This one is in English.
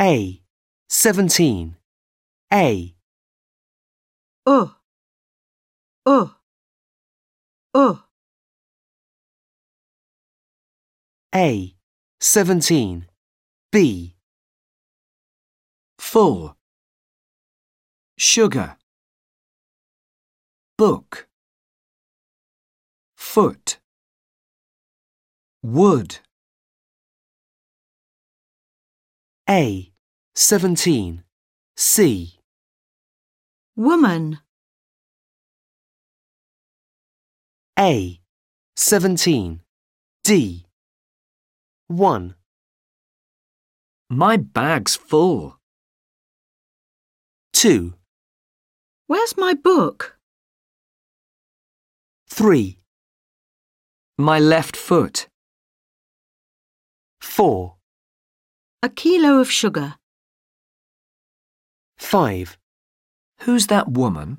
A. 17. A. uh, uh, uh, A. 17. B. full, sugar, book, foot, wood, A. 17. C. woman, A. 17. D. 1. my bag's full, 2. where's my book? 3. my left foot, 4. A kilo of sugar. 5. who's that woman?